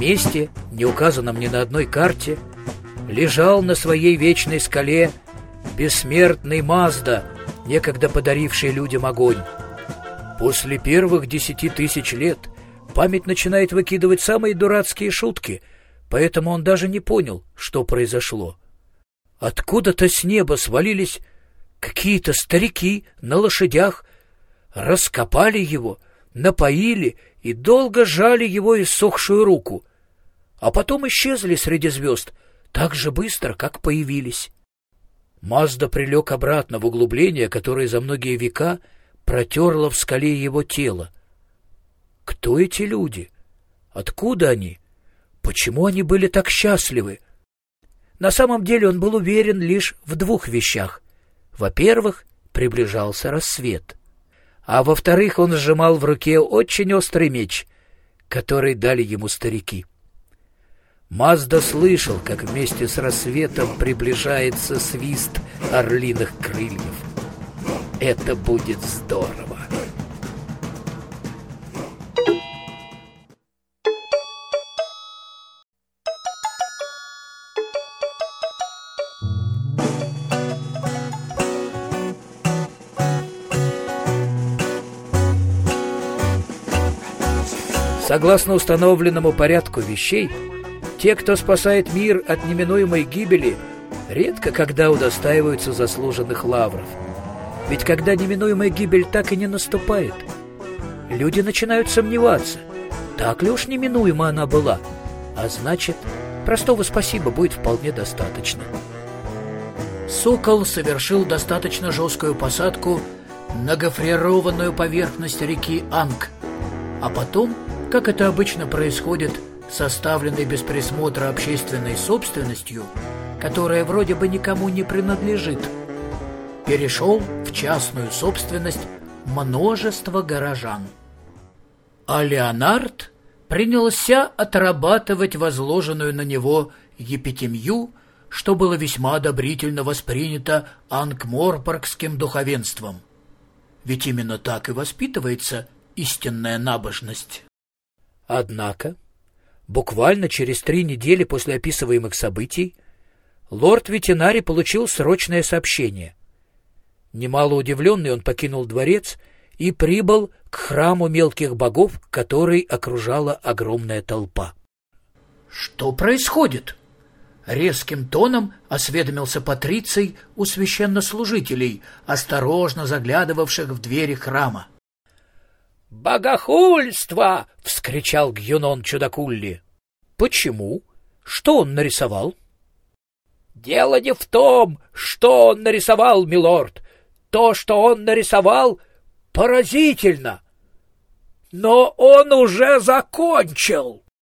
месте, не указанном ни на одной карте, лежал на своей вечной скале бессмертный Мазда, некогда подаривший людям огонь. После первых десяти тысяч лет память начинает выкидывать самые дурацкие шутки, поэтому он даже не понял, что произошло. Откуда-то с неба свалились какие-то старики на лошадях, раскопали его, напоили и долго жали его иссохшую руку, а потом исчезли среди звезд так же быстро, как появились. Мазда прилег обратно в углубление, которое за многие века протерло в скале его тело. Кто эти люди? Откуда они? Почему они были так счастливы? На самом деле он был уверен лишь в двух вещах. Во-первых, приближался рассвет. А во-вторых, он сжимал в руке очень острый меч, который дали ему старики. Мазда слышал, как вместе с рассветом приближается свист орлиных крыльев. Это будет здорово. Согласно установленному порядку вещей, те, кто спасает мир от неминуемой гибели, редко когда удостаиваются заслуженных лавров. Ведь когда неминуемая гибель так и не наступает, люди начинают сомневаться, так ли уж неминуема она была, а значит, простого спасибо будет вполне достаточно. Сокол совершил достаточно жесткую посадку на гофрированную поверхность реки Анг, а потом, как это обычно происходит, составленный без присмотра общественной собственностью, которая вроде бы никому не принадлежит, перешел в частную собственность множество горожан. А Леонард принялся отрабатывать возложенную на него епитемью, что было весьма одобрительно воспринято ангморпоргским духовенством. Ведь именно так и воспитывается истинная набожность. Однако Буквально через три недели после описываемых событий лорд-ветеринарий получил срочное сообщение. Немало удивленный он покинул дворец и прибыл к храму мелких богов, который окружала огромная толпа. «Что происходит?» Резким тоном осведомился Патриций у священнослужителей, осторожно заглядывавших в двери храма. «Богохульство!» — вскричал Гюнон Чудакулли. «Почему? Что он нарисовал?» «Дело не в том, что он нарисовал, милорд. То, что он нарисовал, поразительно. Но он уже закончил!»